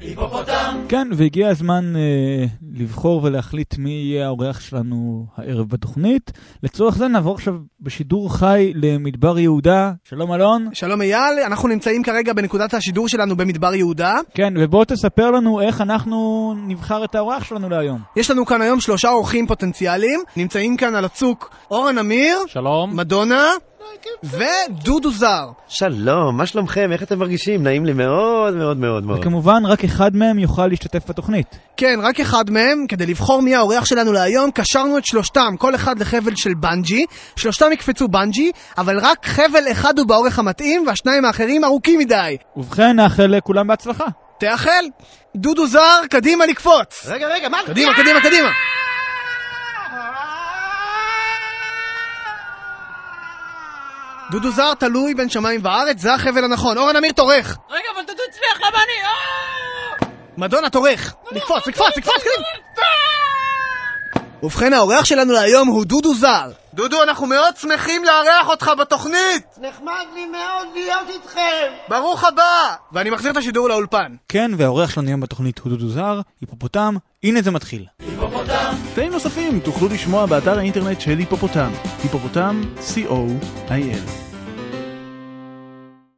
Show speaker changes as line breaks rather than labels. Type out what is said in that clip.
היפופוטם!
כן, והגיע הזמן אה, לבחור ולהחליט מי יהיה האורח שלנו הערב בתוכנית. לצורך זה נעבור עכשיו בשידור חי למדבר יהודה. שלום אלון.
שלום אייל, אנחנו נמצאים כרגע בנקודת השידור שלנו במדבר יהודה.
כן, ובוא תספר לנו איך אנחנו נבחר את האורח שלנו להיום.
יש לנו כאן היום שלושה אורחים פוטנציאליים. נמצאים כאן על הצוק אורן אמיר,
שלום.
מדונה ודודו זר.
שלום, מה שלומכם? איך אתם מרגישים? נעים לי מאוד מאוד מאוד מאוד.
וכמובן, רק אחד מהם יוכל להשתתף בתוכנית.
כן, רק אחד מהם, כדי לבחור מי האורח שלנו להיום, קשרנו את שלושתם, כל אחד לחבל של בנג'י. שלושתם יקפצו בנג'י, אבל רק חבל אחד הוא באורך המתאים, והשניים האחרים ארוכים מדי.
ובכן, נאחל לכולם בהצלחה.
תאחל. דודו זר, קדימה לקפוץ.
רגע, רגע, מה?
קדימה, קדימה, קדימה. דודו זר תלוי בין שמיים וארץ, זה החבל הנכון. אורן אמיר תורך.
רגע, אבל דודו הצליח, למה אני... אה!
מדונה תורך. לקפוץ, לקפוץ, לקפוץ. ובכן, האורח שלנו להיום הוא דודו זר. דודו, אנחנו מאוד שמחים לארח אותך בתוכנית!
נחמד לי מאוד להיות איתכם!
ברוך הבא! ואני מחזיר את השידור לאולפן.
כן, והאורח שלנו היום בתוכנית הוא דודו זר, היפופוטם, הנה זה מתחיל.
היפופוטם!
תאים נוספים תוכלו לשמוע באתר האינטרנט של היפופוטם, היפופוטם, co.il.